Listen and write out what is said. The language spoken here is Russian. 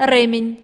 ремень